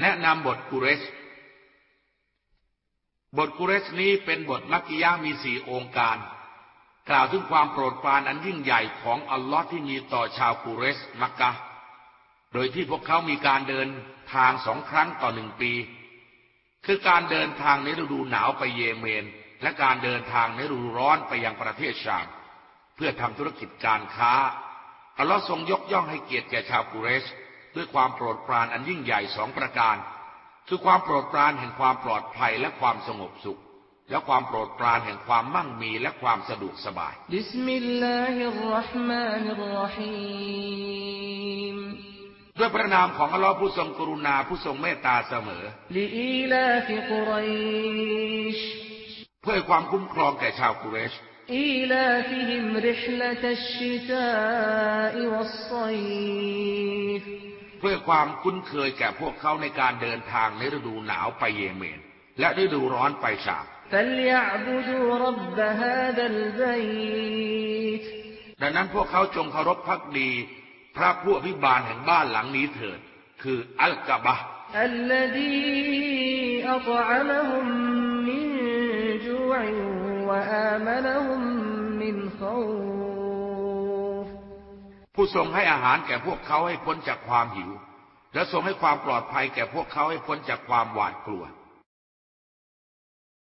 แนะนำบทกุเรชบทกุเรชนี้เป็นบทมักกิยามีสี่องค์การ กล่าวถึงความโปรดปรานอันยิ่งใหญ่ของอัลลอฮ์ที่มีต่อชาวกุเรชมักกะ โดยที่พวกเขามีการเดินทางสองครั้งต่อหนึ่งปี คือการเดินทางในฤดูหนาวไปเยเมน และการเดินทางในฤดูร้อนไปยังประเทศชามเพื่อทำธุรกิจการค้าอัลลอฮ์ทรงยกย่องให้เกียรติแก่ชาวกุเรช ด้วยความโปรดปรานอันยิ่งใหญ่สองประการ คือความโปรดปรานแห่งความปลอดภัยและความสงบสุข และความโปรดปรานแห่งความมั่งมีและความสะดวกสบาย بسم الله الرحمن الرحيم ด้วยพระนามของอัลลอฮ์ผู้ทรงกรุณาผู้ทรงเมตตาเสมอ لإيلاف قريش เพื่อความคุ้มครองแก่ชาวกุเรชอีลาฟิ พื่อความคุ้นเคยแก่พวกเขาในการเดินทางในฤดูหนาวไปเยเมน และฤดูร้อนไปชามดังนั้นพวกเขาจงเคารพพักดี พระผู้อภิบาลแห่งบ้านหลังนี้เถิด คืออัลกะบะ ผู้ทรงให้อาหารแก่พวกเขาให้พ้นจากความหิว และทรงให้ความปลอดภัยแก่พวกเขาให้พ้นจากความหวาดกลัว